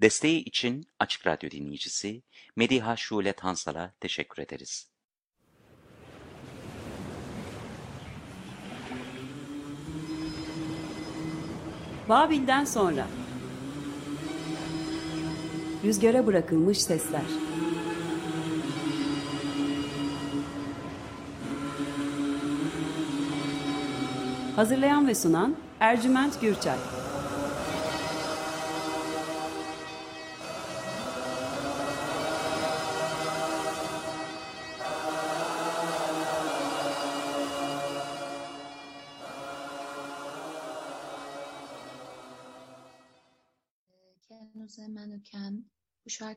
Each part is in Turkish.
Desteği için Açık Radyo dinleyicisi Mediha Şule Tansal'a teşekkür ederiz. Babil'den sonra. Rüzgara bırakılmış sesler. Hazırlayan ve sunan Ercüment Gürçay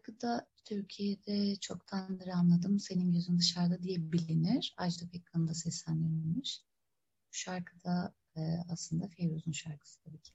şarkıda Türkiye'de çoktandır anladım. Senin gözün dışarıda diye bilinir. Ajda Pekkan'ın da seslendirilmiş. Bu şarkıda e, aslında Feyruz'un şarkısı tabii ki.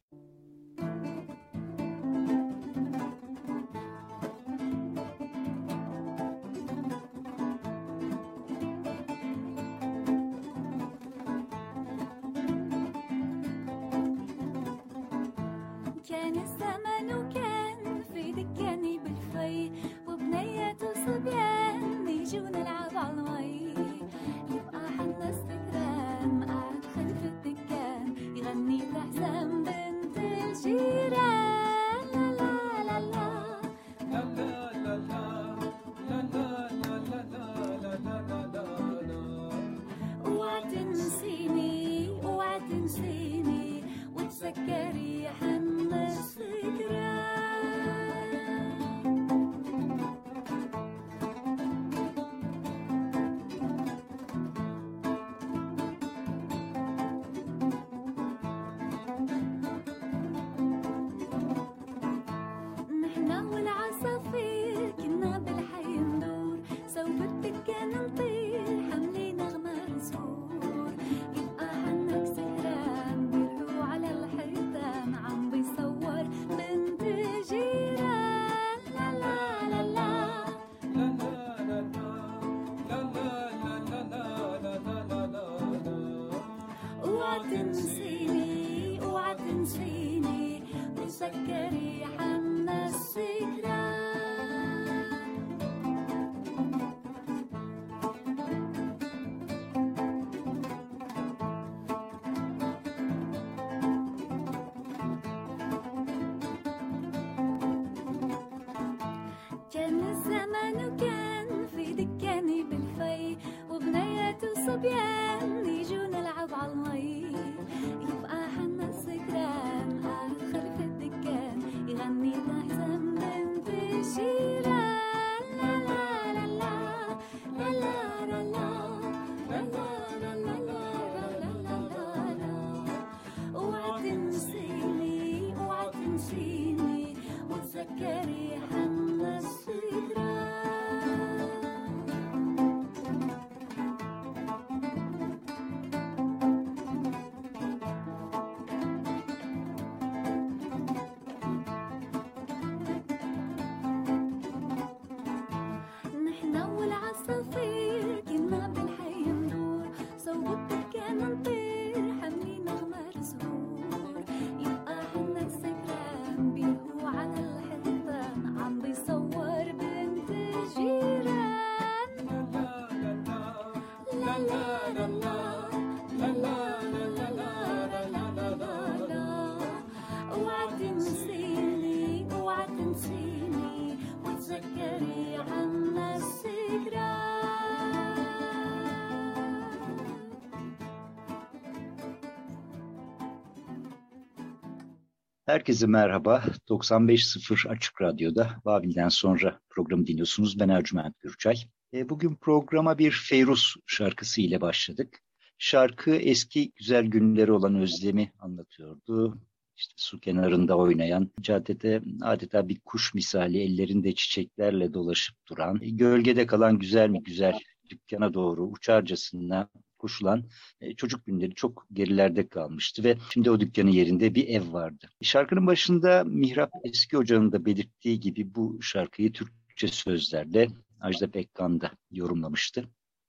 Herkese merhaba. 95.0 Açık Radyo'da Babil'den sonra programı dinliyorsunuz. Ben Ercüment Gürçay. E, bugün programa bir Feyruz şarkısı ile başladık. Şarkı eski güzel günleri olan özlemi anlatıyordu. İşte su kenarında oynayan, caddede adeta bir kuş misali ellerinde çiçeklerle dolaşıp duran, gölgede kalan güzel mi güzel dükkana doğru uçarcasına koşulan e, çocuk günleri çok gerilerde kalmıştı ve şimdi o dükkanın yerinde bir ev vardı. Şarkının başında Mihrap Eski Hoca'nın da belirttiği gibi bu şarkıyı Türkçe sözlerle Ajda Pekkan da yorumlamıştı.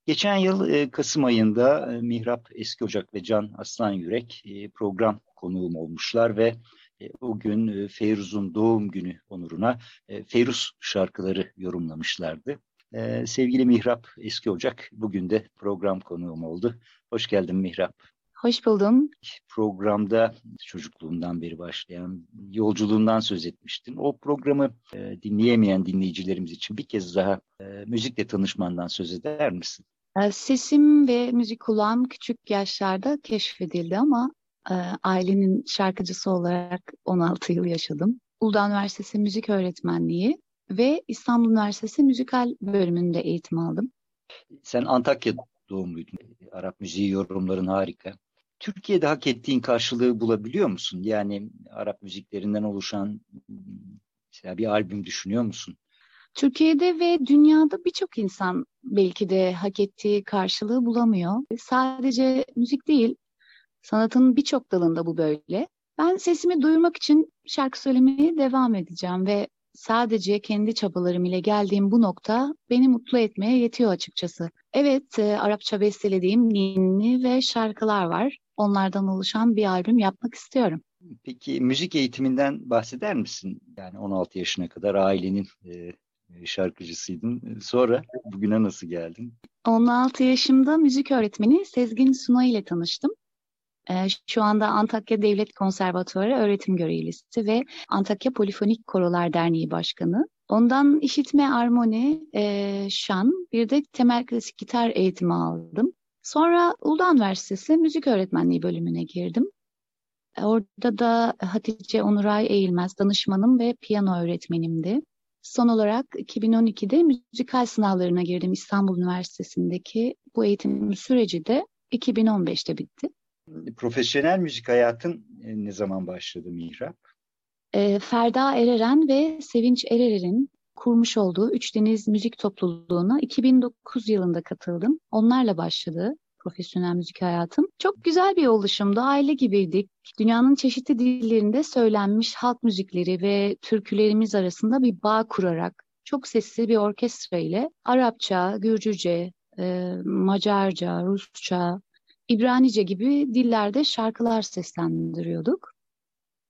Geçen yıl e, Kasım ayında e, Mihrap Eski Ocak ve Can Aslan Yürek program konuğum olmuşlar ve E, o gün e, Feyruz'un doğum günü onuruna e, Feyruz şarkıları yorumlamışlardı. E, sevgili Mihrap Eski Ocak bugün de program konuğum oldu. Hoş geldin Mihrap. Hoş buldum. Programda çocukluğundan beri başlayan yolculuğundan söz etmiştin. O programı e, dinleyemeyen dinleyicilerimiz için bir kez daha e, müzikle tanışmandan söz eder misin? E, sesim ve müzik kulağım küçük yaşlarda keşfedildi ama e, ailenin şarkıcısı olarak 16 yıl yaşadım. Uludağ Üniversitesi Müzik Öğretmenliği ve İstanbul Üniversitesi Müzikal bölümünde eğitim aldım. Sen Antakya doğumluydun. Arap müziği yorumların harika. Türkiye'de hak ettiğin karşılığı bulabiliyor musun? Yani Arap müziklerinden oluşan mesela bir albüm düşünüyor musun? Türkiye'de ve dünyada birçok insan belki de hak ettiği karşılığı bulamıyor. Sadece müzik değil, sanatın birçok dalında bu böyle. Ben sesimi duyurmak için şarkı söylemeye devam edeceğim ve sadece kendi çabalarım ile geldiğim bu nokta beni mutlu etmeye yetiyor açıkçası. Evet, e, Arapça bestelediğim ninni ve şarkılar var. Onlardan oluşan bir albüm yapmak istiyorum. Peki müzik eğitiminden bahseder misin? Yani 16 yaşına kadar ailenin e, şarkıcısıydın. Sonra bugüne nasıl geldin? 16 yaşımda müzik öğretmeni Sezgin Sunay ile tanıştım. Ee, şu anda Antakya Devlet Konservatuarı öğretim görevlisi ve Antakya Polifonik Korolar Derneği Başkanı. Ondan işitme, armoni, e, şan, bir de temel klasik gitar eğitimi aldım. Sonra Uludağ Üniversitesi Müzik Öğretmenliği bölümüne girdim. Orada da Hatice Onuray Eğilmez danışmanım ve piyano öğretmenimdi. Son olarak 2012'de müzikal sınavlarına girdim İstanbul Üniversitesi'ndeki. Bu eğitim süreci de 2015'te bitti. Profesyonel müzik hayatın e, ne zaman başladı Mihrap? E, Ferda Ereren ve Sevinç Ererer'in kurmuş olduğu Üç Deniz Müzik Topluluğu'na 2009 yılında katıldım. Onlarla başladı profesyonel müzik hayatım. Çok güzel bir oluşumdu. Aile gibiydik. Dünyanın çeşitli dillerinde söylenmiş halk müzikleri ve türkülerimiz arasında bir bağ kurarak çok sesli bir orkestra ile Arapça, Gürcüce, e, Macarca, Rusça, İbranice gibi dillerde şarkılar seslendiriyorduk.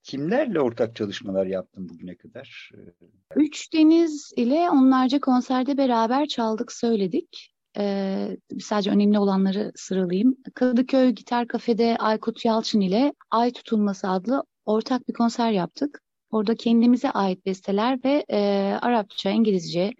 Kimlerle ortak çalışmalar yaptın bugüne kadar? Üç Deniz ile onlarca konserde beraber çaldık, söyledik. Ee, sadece önemli olanları sıralayayım. Kadıköy Gitar Kafe'de Aykut Yalçın ile Ay Tutulması adlı ortak bir konser yaptık. Orada kendimize ait besteler ve e, Arapça, İngilizce,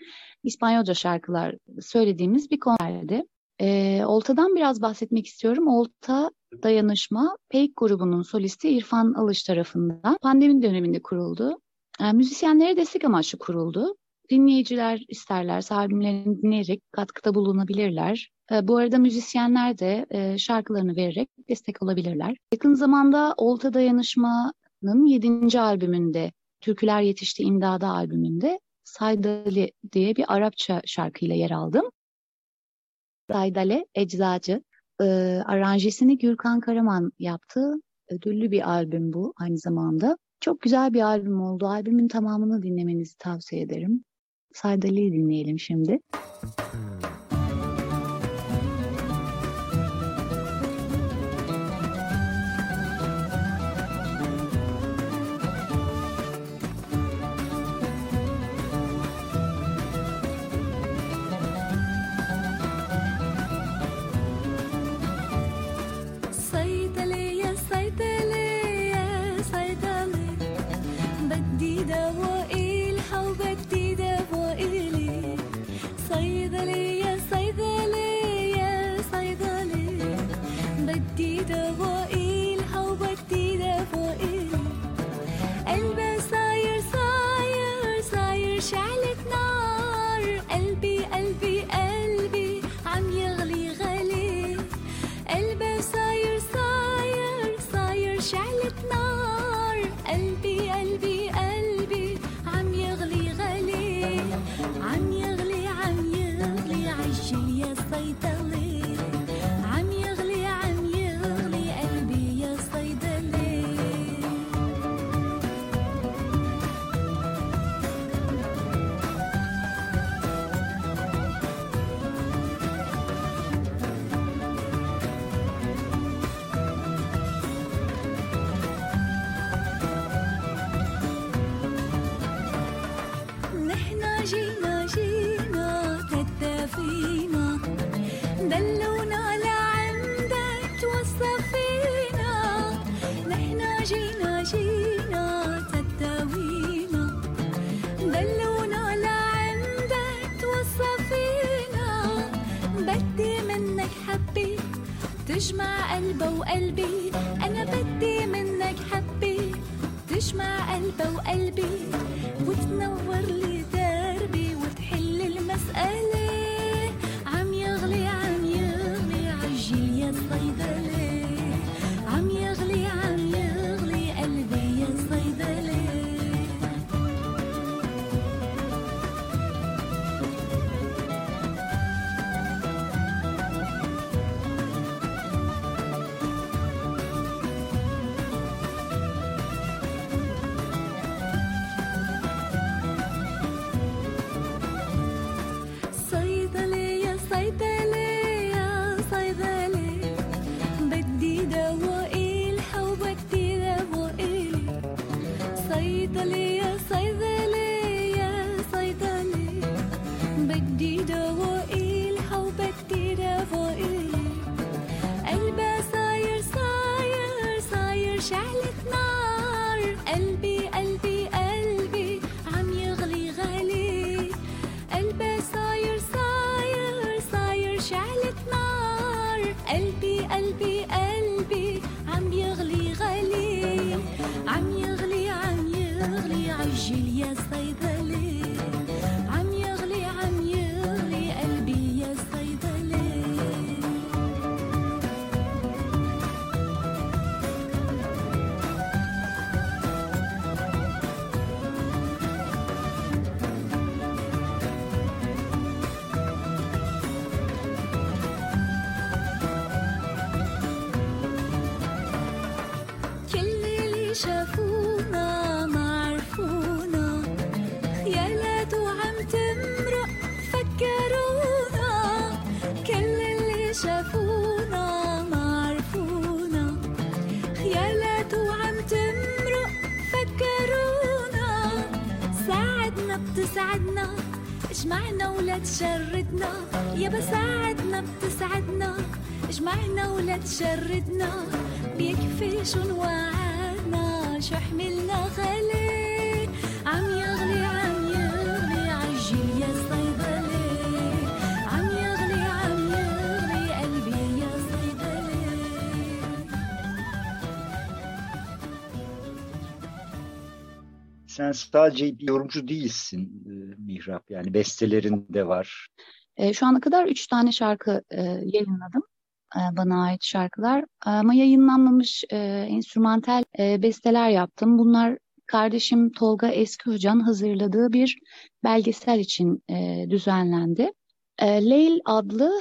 İspanyolca şarkılar söylediğimiz bir konserdi. E, Olta'dan biraz bahsetmek istiyorum. Olta Dayanışma, Peik grubunun solisti İrfan Alış tarafından pandemi döneminde kuruldu. E, müzisyenlere destek amaçlı kuruldu. Dinleyiciler isterler, albümlerini dinleyerek katkıda bulunabilirler. E, bu arada müzisyenler de e, şarkılarını vererek destek olabilirler. Yakın zamanda Olta Dayanışma'nın 7. albümünde, Türküler Yetişti İmdada albümünde Saydali diye bir Arapça şarkıyla yer aldım. Saydale Eczacı. E, aranjesini Gürkan Karaman yaptı. Ödüllü bir albüm bu aynı zamanda. Çok güzel bir albüm oldu. Albümün tamamını dinlemenizi tavsiye ederim. Saydali'yi dinleyelim şimdi. Hmm. تشردنا يا بساعدنا بتسعدنا اجمعنا ولا تشردنا بيكفي شو نوعدنا شو حملنا غالي عم يغلي عم يغلي عجل يا صيدلي عم يغلي عم يغلي قلبي يا صيدلي Sen sadece bir yorumcu değilsin e, Mihrap. Yani bestelerin de var. E, şu ana kadar üç tane şarkı e, yayınladım. E, bana ait şarkılar. Ama yayınlanmamış e, enstrümantal e, besteler yaptım. Bunlar kardeşim Tolga Eski Hoca'nın hazırladığı bir belgesel için e, düzenlendi. E, Leyl adlı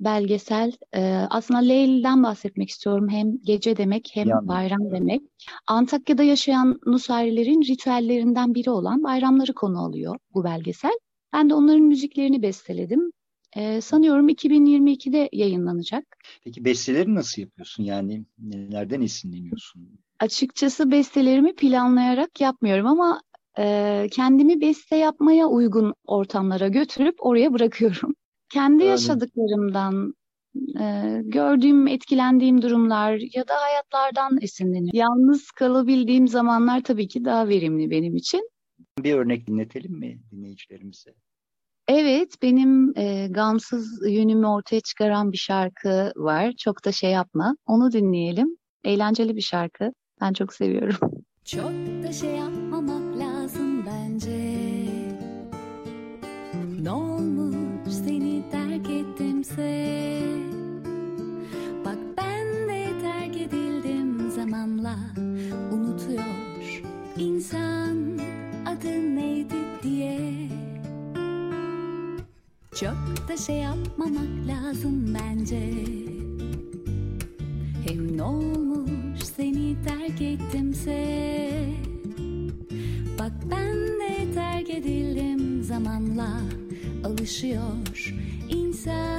belgesel. e, aslında Leyl'den bahsetmek istiyorum. Hem gece demek hem Yani. bayram demek. Antakya'da yaşayan Nusayrilerin ritüellerinden biri olan bayramları konu alıyor bu belgesel. Ben de onların müziklerini besteledim. Ee, sanıyorum 2022'de yayınlanacak. Peki besteleri nasıl yapıyorsun? Yani nelerden esinleniyorsun? Açıkçası bestelerimi planlayarak yapmıyorum ama e, kendimi beste yapmaya uygun ortamlara götürüp oraya bırakıyorum. Kendi Yani- yaşadıklarımdan, e, gördüğüm, etkilendiğim durumlar ya da hayatlardan esinleniyorum. Yalnız kalabildiğim zamanlar tabii ki daha verimli benim için. Bir örnek dinletelim mi dinleyicilerimize? Evet, benim e, gamsız yönümü ortaya çıkaran bir şarkı var. Çok da şey yapma. Onu dinleyelim. Eğlenceli bir şarkı. Ben çok seviyorum. Çok da şey yapmamak lazım bence Ne olmuş seni terk ettimse Çok da şey yapmamak lazım bence. Hem ne olmuş seni terk ettimse? Bak ben de terk edildim zamanla. Alışıyor insan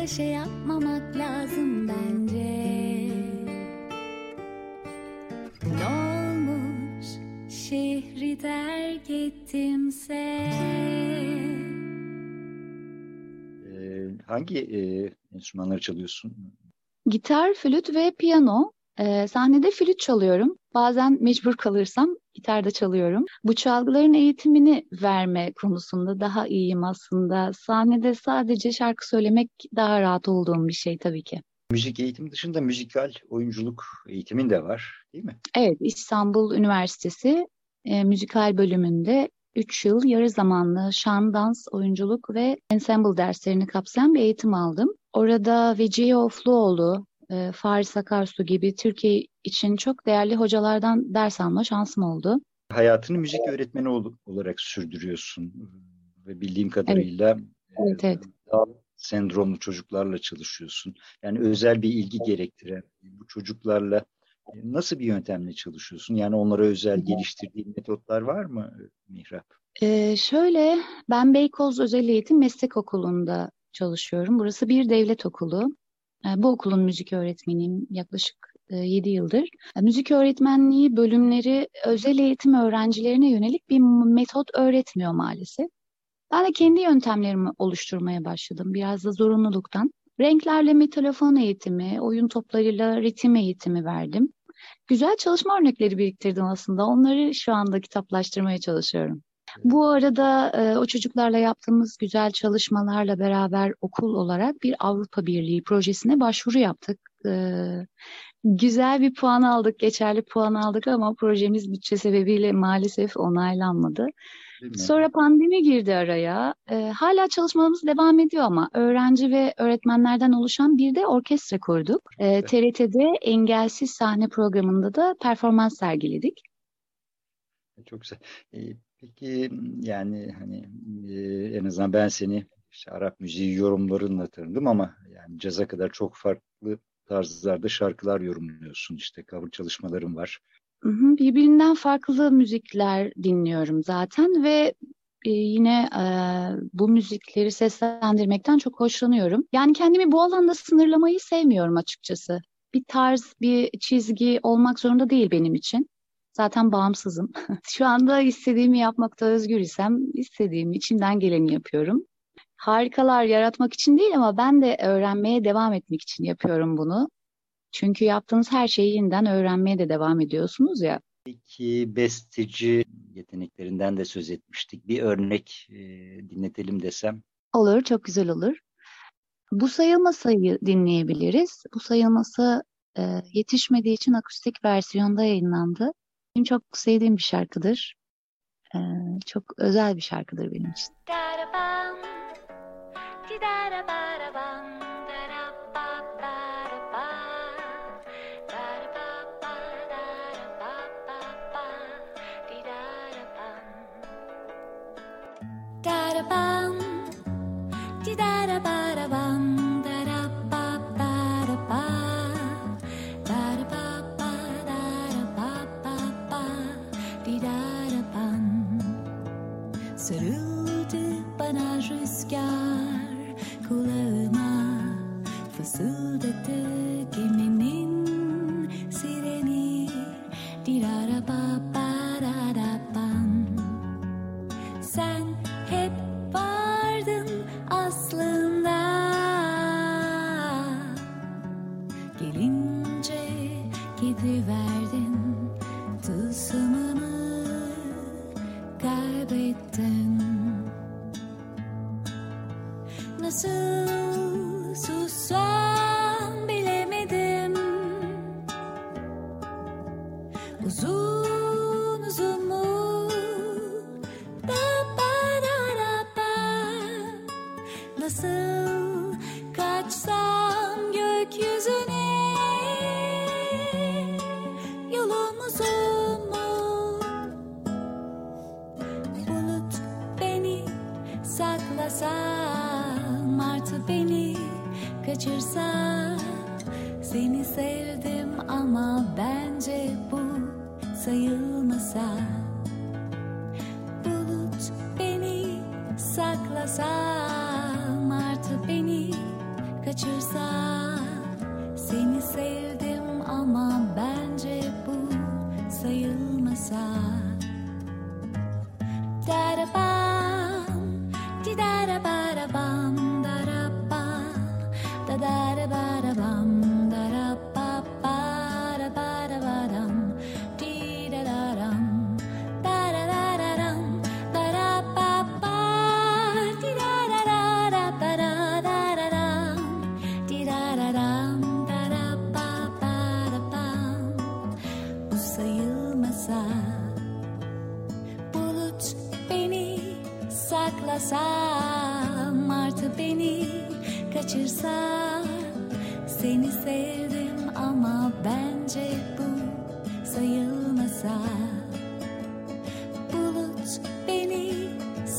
da şey yapmamak lazım bence Ne olmuş şehri terk ettimse Ee, hangi e, enstrümanları çalıyorsun? Gitar, flüt ve piyano. Ee, sahnede flüt çalıyorum. Bazen mecbur kalırsam gitar da çalıyorum. Bu çalgıların eğitimini verme konusunda daha iyiyim aslında. Sahnede sadece şarkı söylemek daha rahat olduğum bir şey tabii ki. Müzik eğitimi dışında müzikal oyunculuk eğitimin de var, değil mi? Evet, İstanbul Üniversitesi e, müzikal bölümünde 3 yıl yarı zamanlı şan, dans, oyunculuk ve ensemble derslerini kapsayan bir eğitim aldım. Orada Vecihe Ofluoğlu, e, Faris Akarsu gibi Türkiye için çok değerli hocalardan ders alma şansım oldu. Hayatını müzik öğretmeni ol- olarak sürdürüyorsun ve bildiğim kadarıyla Evet, e, evet. Down sendromlu çocuklarla çalışıyorsun. Yani özel bir ilgi gerektiren bu çocuklarla e, nasıl bir yöntemle çalışıyorsun? Yani onlara özel geliştirdiğin metotlar var mı Mihrap? Ee, şöyle, ben Beykoz Özel Eğitim Meslek Okulu'nda çalışıyorum. Burası bir devlet okulu. Ee, bu okulun müzik öğretmeniyim yaklaşık 7 yıldır. Ee, Müzik öğretmenliği bölümleri özel eğitim öğrencilerine yönelik bir metot öğretmiyor maalesef. Ben de kendi yöntemlerimi oluşturmaya başladım biraz da zorunluluktan. Renklerle metalofon eğitimi, oyun toplarıyla ritim eğitimi verdim. Güzel çalışma örnekleri biriktirdim aslında. Onları şu anda kitaplaştırmaya çalışıyorum. Bu arada e, o çocuklarla yaptığımız güzel çalışmalarla beraber okul olarak bir Avrupa Birliği projesine başvuru yaptık. E, güzel bir puan aldık, geçerli puan aldık ama projemiz bütçe sebebiyle maalesef onaylanmadı. Sonra pandemi girdi araya. E, hala çalışmalarımız devam ediyor ama öğrenci ve öğretmenlerden oluşan bir de orkestra kurduk. E, TRT'de Engelsiz Sahne programında da performans sergiledik. Çok güzel. Peki yani hani e, en azından ben seni işte Arap müziği yorumlarınla tanıdım ama yani caza kadar çok farklı tarzlarda şarkılar yorumluyorsun. İşte cover çalışmaların var. Birbirinden farklı müzikler dinliyorum zaten ve yine e, bu müzikleri seslendirmekten çok hoşlanıyorum. Yani kendimi bu alanda sınırlamayı sevmiyorum açıkçası. Bir tarz, bir çizgi olmak zorunda değil benim için. Zaten bağımsızım. Şu anda istediğimi yapmakta özgür isem istediğimi, içimden geleni yapıyorum. Harikalar yaratmak için değil ama ben de öğrenmeye devam etmek için yapıyorum bunu. Çünkü yaptığınız her şeyi yeniden öğrenmeye de devam ediyorsunuz ya. Peki besteci yeteneklerinden de söz etmiştik. Bir örnek e, dinletelim desem. Olur, çok güzel olur. Bu sayılmasayı dinleyebiliriz. Bu sayılması e, yetişmediği için akustik versiyonda yayınlandı. Benim çok sevdiğim bir şarkıdır. E, çok özel bir şarkıdır benim için. Sımını kaybettin Nasıl susar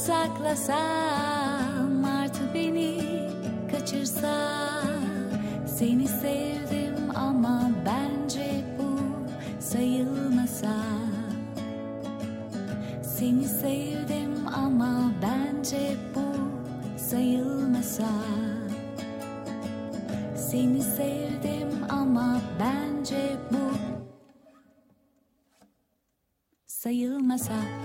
saklasa Martı beni kaçırsa. Seni sevdim ama bence bu sayılmasa. Seni sevdim ama bence bu sayılmasa. Seni sevdim ama bence bu sayılmasa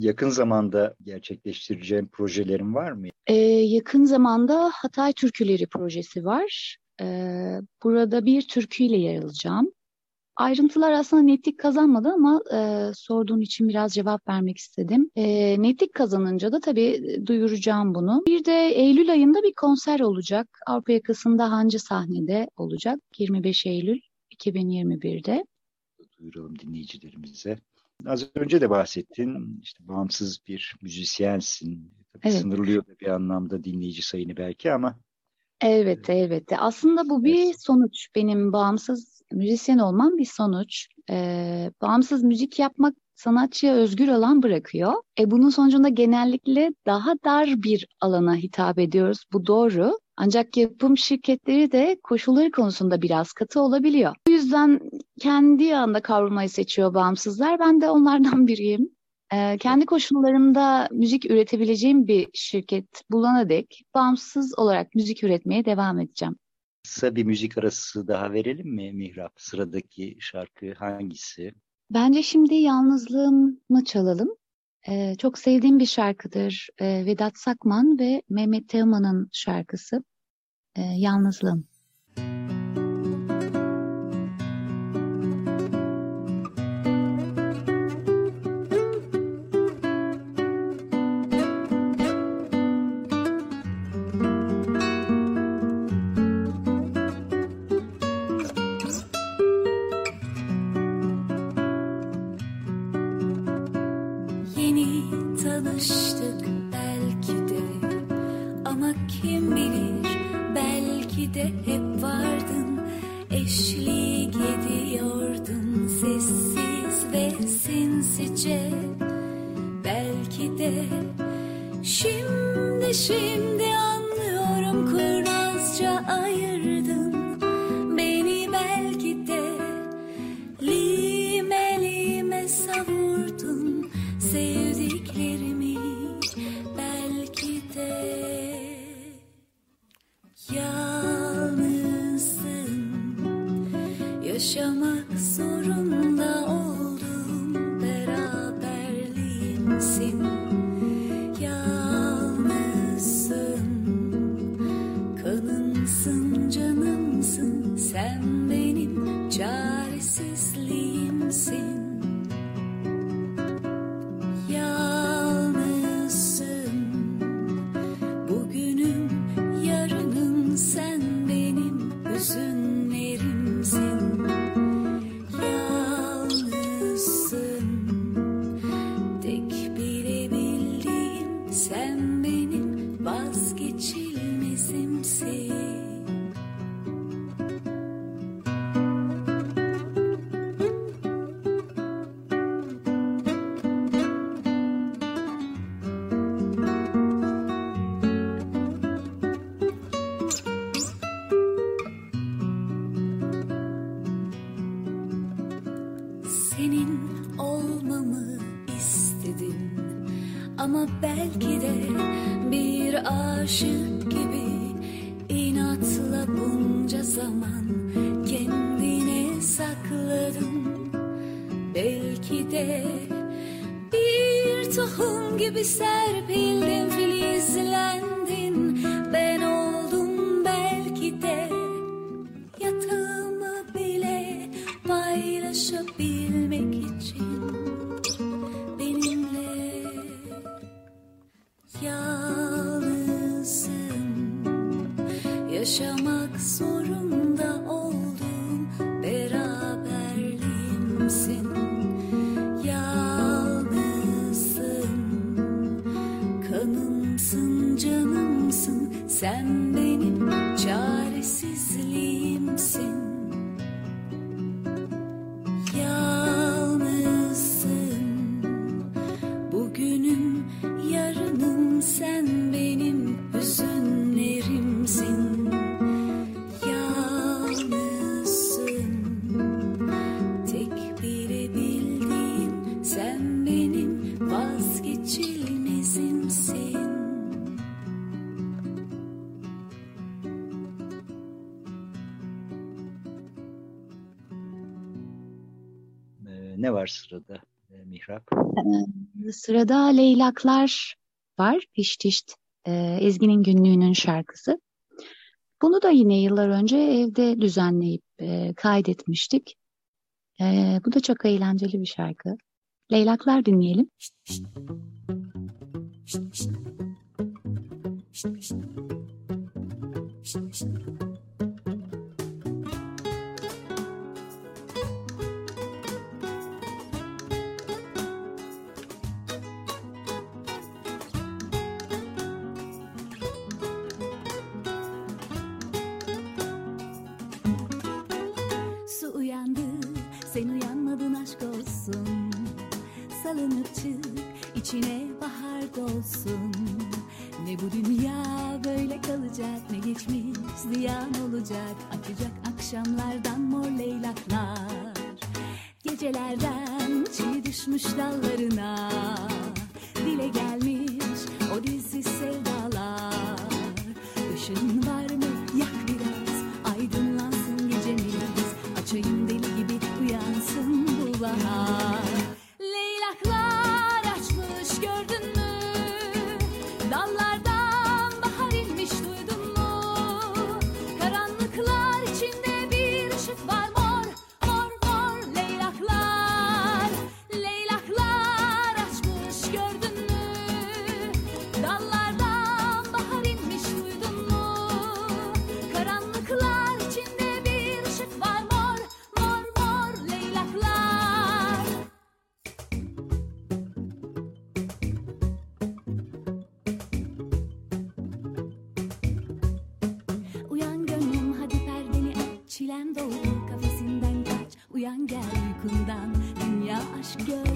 Yakın zamanda gerçekleştireceğim projelerin var mı? Ee, yakın zamanda Hatay Türküleri projesi var. Ee, burada bir türküyle yer alacağım. Ayrıntılar aslında netlik kazanmadı ama e, sorduğun için biraz cevap vermek istedim. E, netlik kazanınca da tabii duyuracağım bunu. Bir de Eylül ayında bir konser olacak. Avrupa yakasında Hancı sahnede olacak. 25 Eylül 2021'de. Duyuralım dinleyicilerimize. Az önce de bahsettin, işte bağımsız bir müzisyensin. Tabii Evet. Sınırlıyor da bir anlamda dinleyici sayını belki ama Elbette, elbette. Aslında bu bir sonuç. Benim bağımsız müzisyen olmam bir sonuç. Ee, bağımsız müzik yapmak sanatçıya özgür alan bırakıyor. E bunun sonucunda genellikle daha dar bir alana hitap ediyoruz. Bu doğru. Ancak yapım şirketleri de koşulları konusunda biraz katı olabiliyor. Yüzden kendi anda kavrulmayı seçiyor bağımsızlar. Ben de onlardan biriyim. Ee, kendi koşullarımda müzik üretebileceğim bir şirket bulana dek bağımsız olarak müzik üretmeye devam edeceğim. kısa bir müzik arası daha verelim mi Mihrap? Sıradaki şarkı hangisi? Bence şimdi yalnızlığımı çalalım. Ee, çok sevdiğim bir şarkıdır. Ee, Vedat Sakman ve Mehmet Teoman'ın şarkısı. Ee, Yalnızlığım. see. Ne var sırada e, Mihrap? Ee, sırada Leylaklar var. Piştişt e, Ezgi'nin günlüğünün şarkısı. Bunu da yine yıllar önce evde düzenleyip e, kaydetmiştik. E, bu da çok eğlenceli bir şarkı. Leylaklar dinleyelim. Müzik each girl.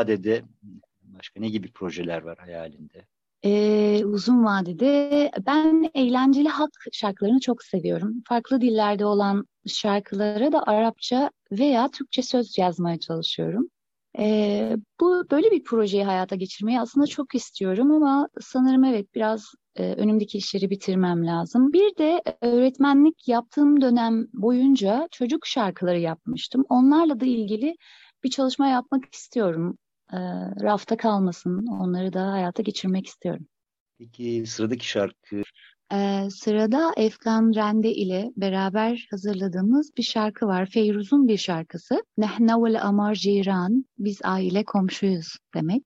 Vadede başka ne gibi projeler var hayalinde? Ee, uzun vadede ben eğlenceli halk şarkılarını çok seviyorum. Farklı dillerde olan şarkılara da Arapça veya Türkçe söz yazmaya çalışıyorum. Ee, bu böyle bir projeyi hayata geçirmeyi aslında çok istiyorum ama sanırım evet biraz e, önümdeki işleri bitirmem lazım. Bir de öğretmenlik yaptığım dönem boyunca çocuk şarkıları yapmıştım. Onlarla da ilgili bir çalışma yapmak istiyorum. E, rafta kalmasın, onları da hayata geçirmek istiyorum. Peki sıradaki şarkı Ee, sırada Efkan Rende ile beraber hazırladığımız bir şarkı var. Feyruz'un bir şarkısı. Nehna vel amar ciran, biz aile komşuyuz demek.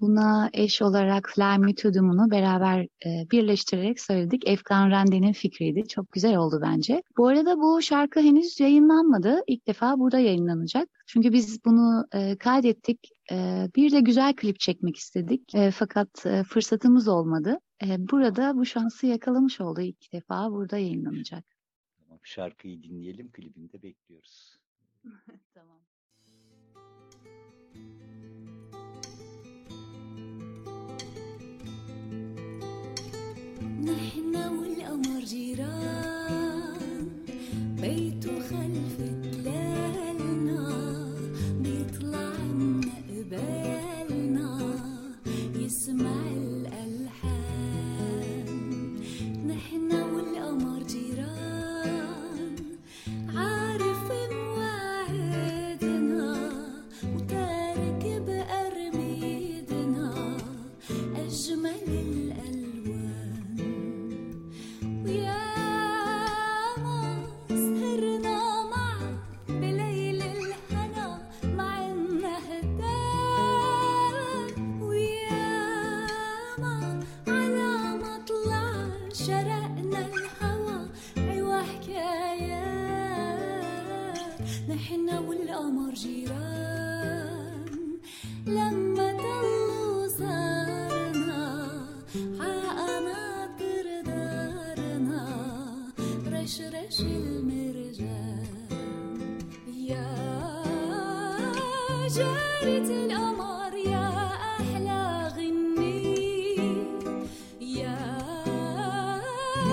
Buna eş olarak Fly Tudum'unu beraber e, birleştirerek söyledik. Efkan Rende'nin fikriydi. Çok güzel oldu bence. Bu arada bu şarkı henüz yayınlanmadı. İlk defa burada yayınlanacak. Çünkü biz bunu e, kaydettik. E, bir de güzel klip çekmek istedik. E, fakat e, fırsatımız olmadı. E, burada bu şansı yakalamış oldu ilk defa. Burada yayınlanacak. Tamam, şarkıyı dinleyelim, klibini de bekliyoruz. tamam. نحن والقمر جيران بيته خلف تلالنا بيطلع لنا قبالنا يسمع الألحان. نحن والقمر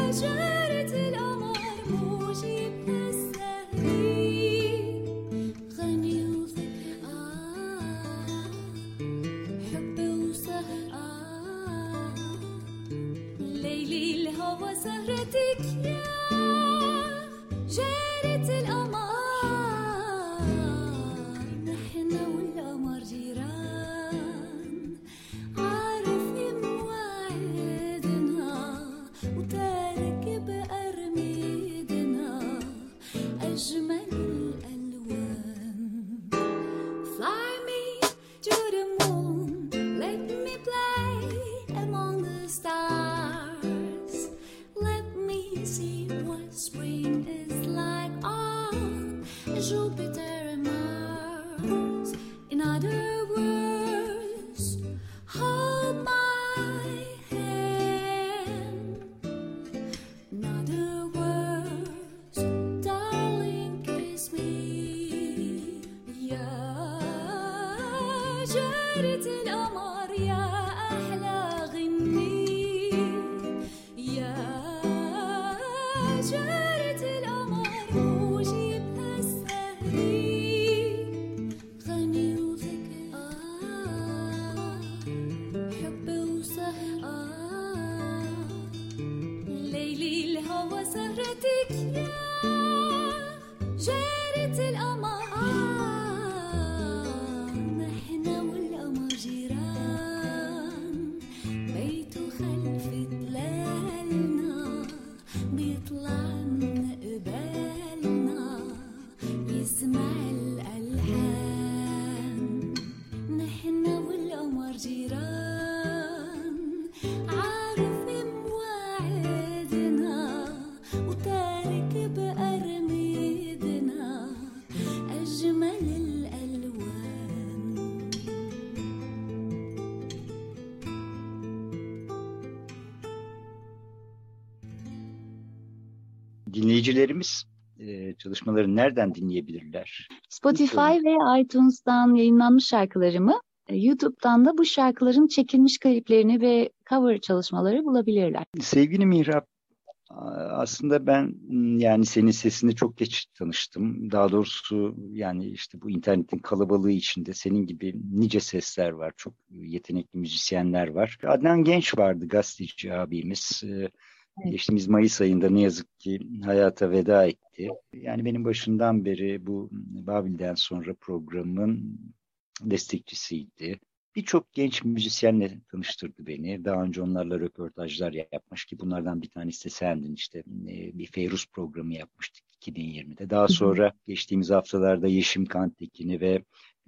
感觉。Dinleyicilerimiz e, çalışmaları nereden dinleyebilirler? Spotify ve iTunes'dan yayınlanmış şarkılarımı, e, YouTube'dan da bu şarkıların çekilmiş kliplerini ve cover çalışmaları bulabilirler. Sevgili Mihrap, aslında ben yani senin sesinde çok geç tanıştım. Daha doğrusu yani işte bu internetin kalabalığı içinde senin gibi nice sesler var. Çok yetenekli müzisyenler var. Adnan Genç vardı gazeteci abimiz. Evet. Geçtiğimiz Mayıs ayında ne yazık ki hayata veda etti. Yani benim başından beri bu Babil'den sonra programın destekçisiydi. Birçok genç müzisyenle tanıştırdı beni. Daha önce onlarla röportajlar yapmış ki bunlardan bir tanesi de sendin işte e, bir Feyruz programı yapmıştık 2020'de. Daha sonra geçtiğimiz haftalarda Yeşim Kantekin'i ve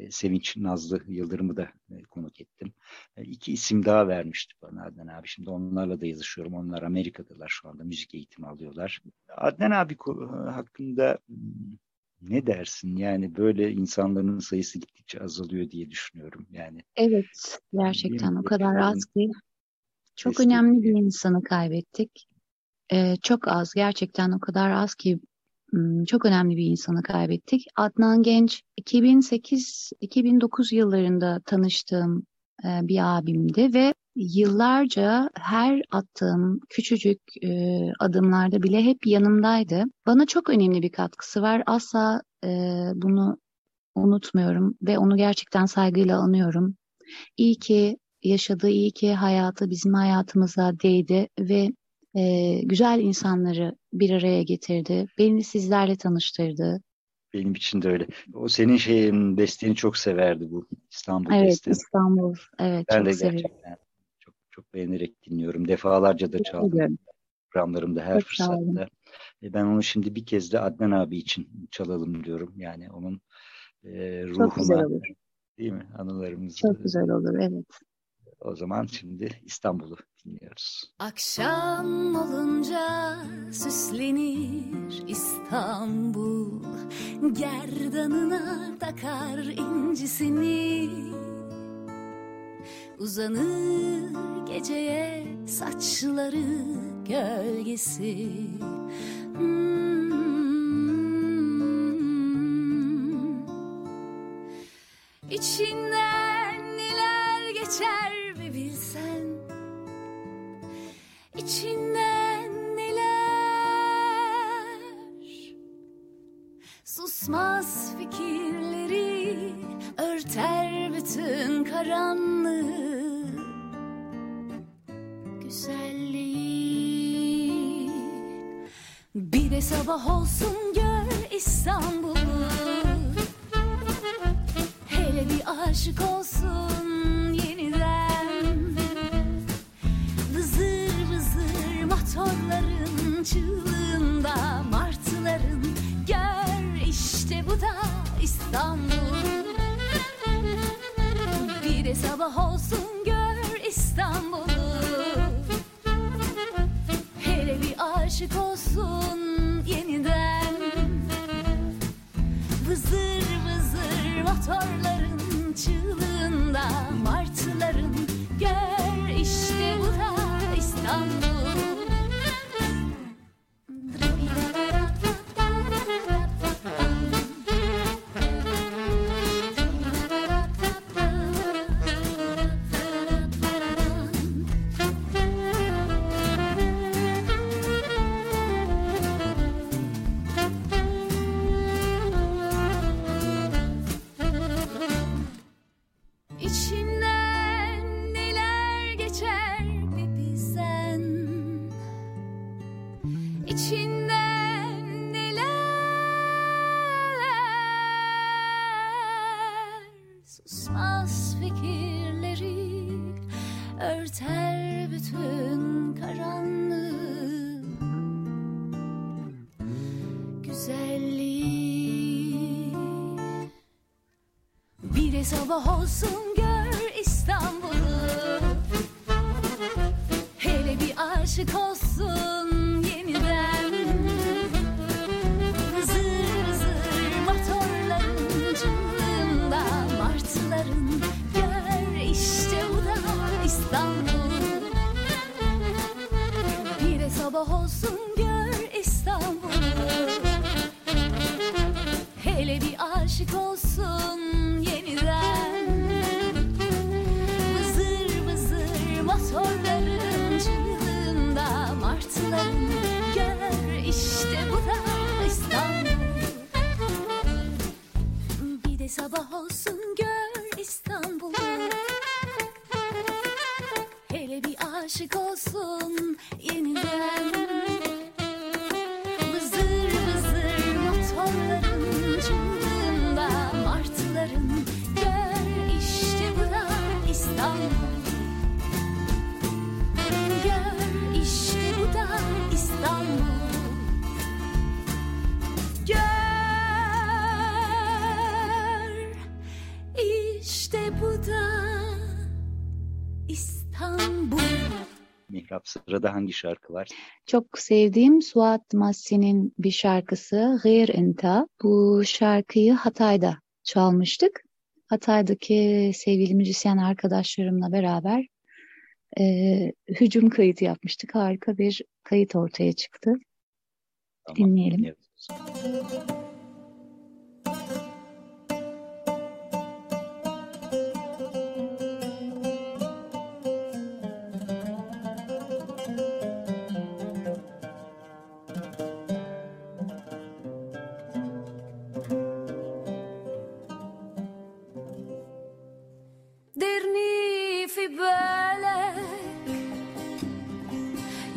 Sevinç Nazlı Yıldırım'ı da e, konuk ettim. İki isim daha vermişti bana Adnan abi. Şimdi onlarla da yazışıyorum. Onlar Amerika'dalar şu anda müzik eğitimi alıyorlar. Adnan abi hakkında ne dersin? Yani böyle insanların sayısı gittikçe azalıyor diye düşünüyorum. Yani Evet, gerçekten o kadar az ki çok önemli bir insanı kaybettik. Ee, çok az, gerçekten o kadar az ki çok önemli bir insanı kaybettik. Adnan Genç 2008-2009 yıllarında tanıştığım bir abimdi ve yıllarca her attığım küçücük adımlarda bile hep yanımdaydı. Bana çok önemli bir katkısı var. Asla bunu unutmuyorum ve onu gerçekten saygıyla anıyorum. İyi ki yaşadı, iyi ki hayatı bizim hayatımıza değdi ve e, güzel insanları bir araya getirdi. Beni sizlerle tanıştırdı. Benim için de öyle. O senin şeyin desteğini çok severdi bu İstanbul Evet, desteği. İstanbul. Evet, Ben çok de gerçekten çok çok beğenerek dinliyorum. Defalarca da çaldım programlarımda her Çok fırsatta. E, Ben onu şimdi bir kez de Adnan abi için çalalım diyorum. Yani onun e, Çok güzel ruhuna olur. değil mi? Anılarımızı. Çok güzel olur, evet. O zaman şimdi İstanbul'u dinliyoruz. Akşam olunca süslenir İstanbul Gerdanına takar incisini Uzanır geceye saçları gölgesi Hmm. İçinden neler geçer İçinden neler? Susmaz fikirleri örter bütün karanlığı Güzelliği. Bir de sabah olsun gör İstanbul'u. Hele bir aşık olsun İstanbul. Bir sabah olsun gör İstanbul'u. Hele bir aşık olsun yeniden. Vızır vızır motorların çığlığında sabah olsun gör İstanbul'u. Hele bir aşık olsun yeniden. Vızır vızır motorların çığlığında Martıların gör işte bu da İstanbul. Bir de sabah olsun hangi şarkı var? Çok sevdiğim Suat Massi'nin bir şarkısı Gir Enta. Bu şarkıyı Hatay'da çalmıştık. Hatay'daki sevgili müzisyen arkadaşlarımla beraber e, hücum kayıtı yapmıştık. Harika bir kayıt ortaya çıktı. Tamam, Dinleyelim. Evet.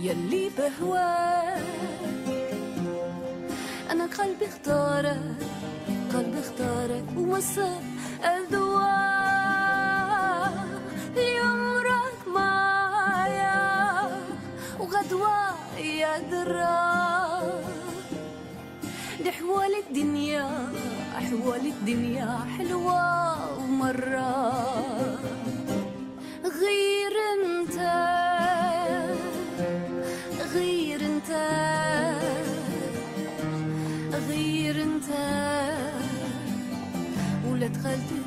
يلي بهواك أنا قلبي اختارك قلبي اختارك ووصل أذواق. يمرك معايا وغدوة يا دي حوال الدنيا حوال الدنيا حلوة ومرات crâle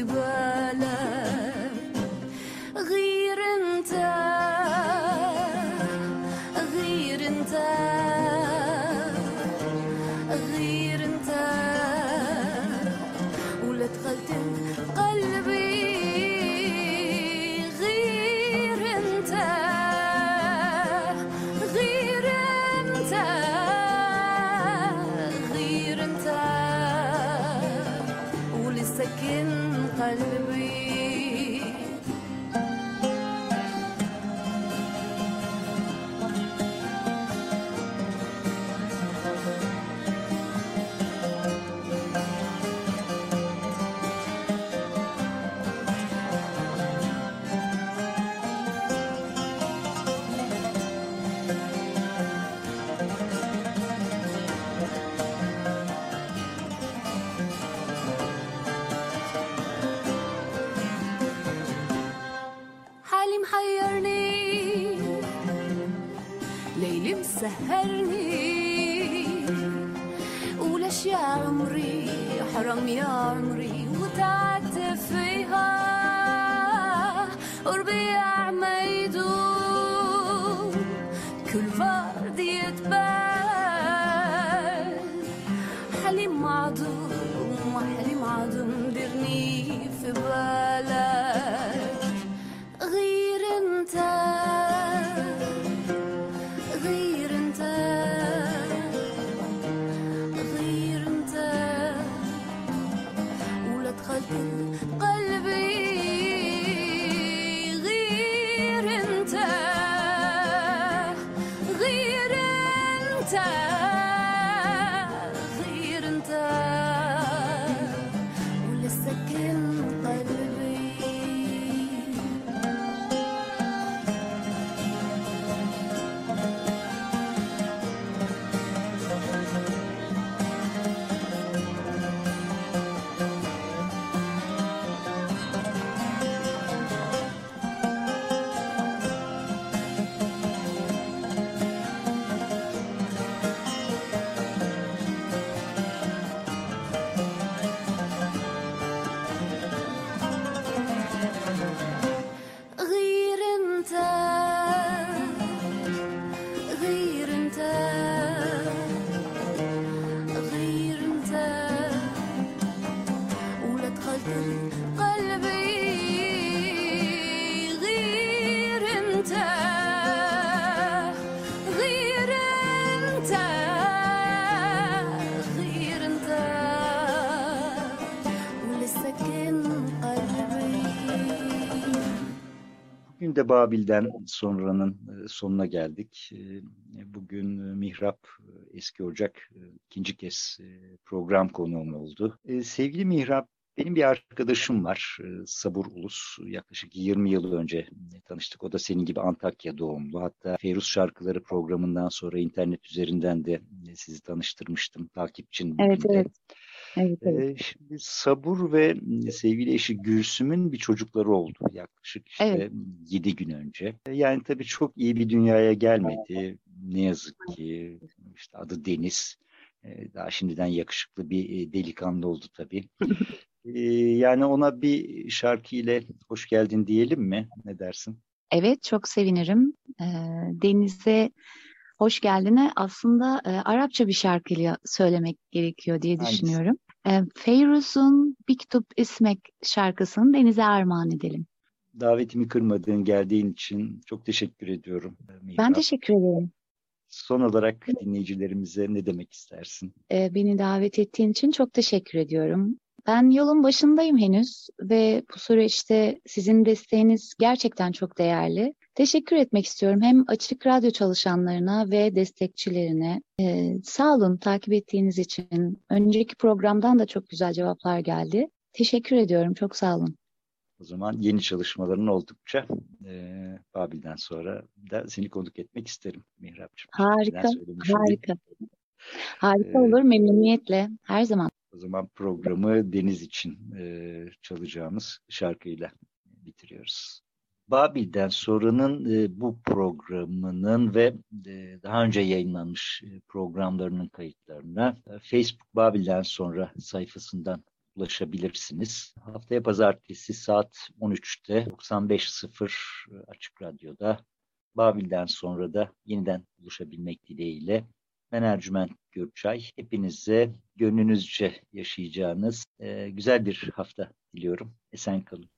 we were. Bugün de Babil'den sonranın e, sonuna geldik. E, bugün Mihrap Eski Ocak ikinci kez program konuğum oldu. Sevgili Mihrap, benim bir arkadaşım var, Sabur Ulus. Yaklaşık 20 yıl önce tanıştık. O da senin gibi Antakya doğumlu. Hatta Feyruz Şarkıları programından sonra internet üzerinden de sizi tanıştırmıştım. Takipçin. Evet, evet. Evet, evet. Şimdi Sabur ve sevgili eşi Gülsüm'ün bir çocukları oldu yaklaşık işte evet. 7 gün önce. Yani tabii çok iyi bir dünyaya gelmedi. Ne yazık ki işte adı Deniz. Daha şimdiden yakışıklı bir delikanlı oldu tabii. yani ona bir şarkı ile hoş geldin diyelim mi? Ne dersin? Evet çok sevinirim. Deniz'e hoş geldine aslında e, Arapça bir şarkıyla söylemek gerekiyor diye Hangisi? düşünüyorum. E, Feyruz'un Biktub İsmek şarkısını Deniz'e armağan edelim. Davetimi kırmadığın, geldiğin için çok teşekkür ediyorum. Mihrap. Ben teşekkür ederim. Son olarak dinleyicilerimize ne demek istersin? E, beni davet ettiğin için çok teşekkür ediyorum. Ben yolun başındayım henüz ve bu süreçte sizin desteğiniz gerçekten çok değerli. Teşekkür etmek istiyorum hem Açık Radyo çalışanlarına ve destekçilerine. Ee, sağ olun takip ettiğiniz için. Önceki programdan da çok güzel cevaplar geldi. Teşekkür ediyorum, çok sağ olun. O zaman yeni çalışmaların oldukça e, Babil'den sonra da seni konuk etmek isterim Mihrap'cığım. Harika, harika. Harika ee, olur, memnuniyetle, her zaman. O zaman programı Deniz için e, çalacağımız şarkıyla bitiriyoruz. Babil'den sonranın e, bu programının ve e, daha önce yayınlanmış e, programlarının kayıtlarına e, Facebook Babil'den sonra sayfasından ulaşabilirsiniz. Haftaya pazartesi saat 13'te 95.0 Açık Radyo'da Babil'den sonra da yeniden buluşabilmek dileğiyle ben Ercüment Gürçay. Hepinize gönlünüzce yaşayacağınız e, güzel bir hafta diliyorum. Esen kalın.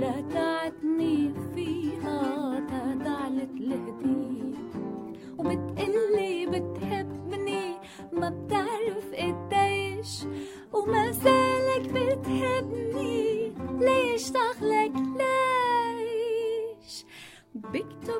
لا تعتني فيها تضعلت الهدية وبتقلي بتحبني ما بتعرف قديش. وما زالك بتحبني ليش دخلك ليش؟ بكتب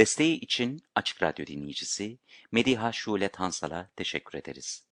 Desteği için Açık Radyo dinleyicisi Mediha Şule Tansal'a teşekkür ederiz.